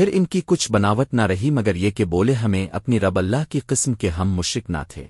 پھر ان کی کچھ بناوٹ نہ رہی مگر یہ کہ بولے ہمیں اپنی رب اللہ کی قسم کے ہم مشرک نہ تھے۔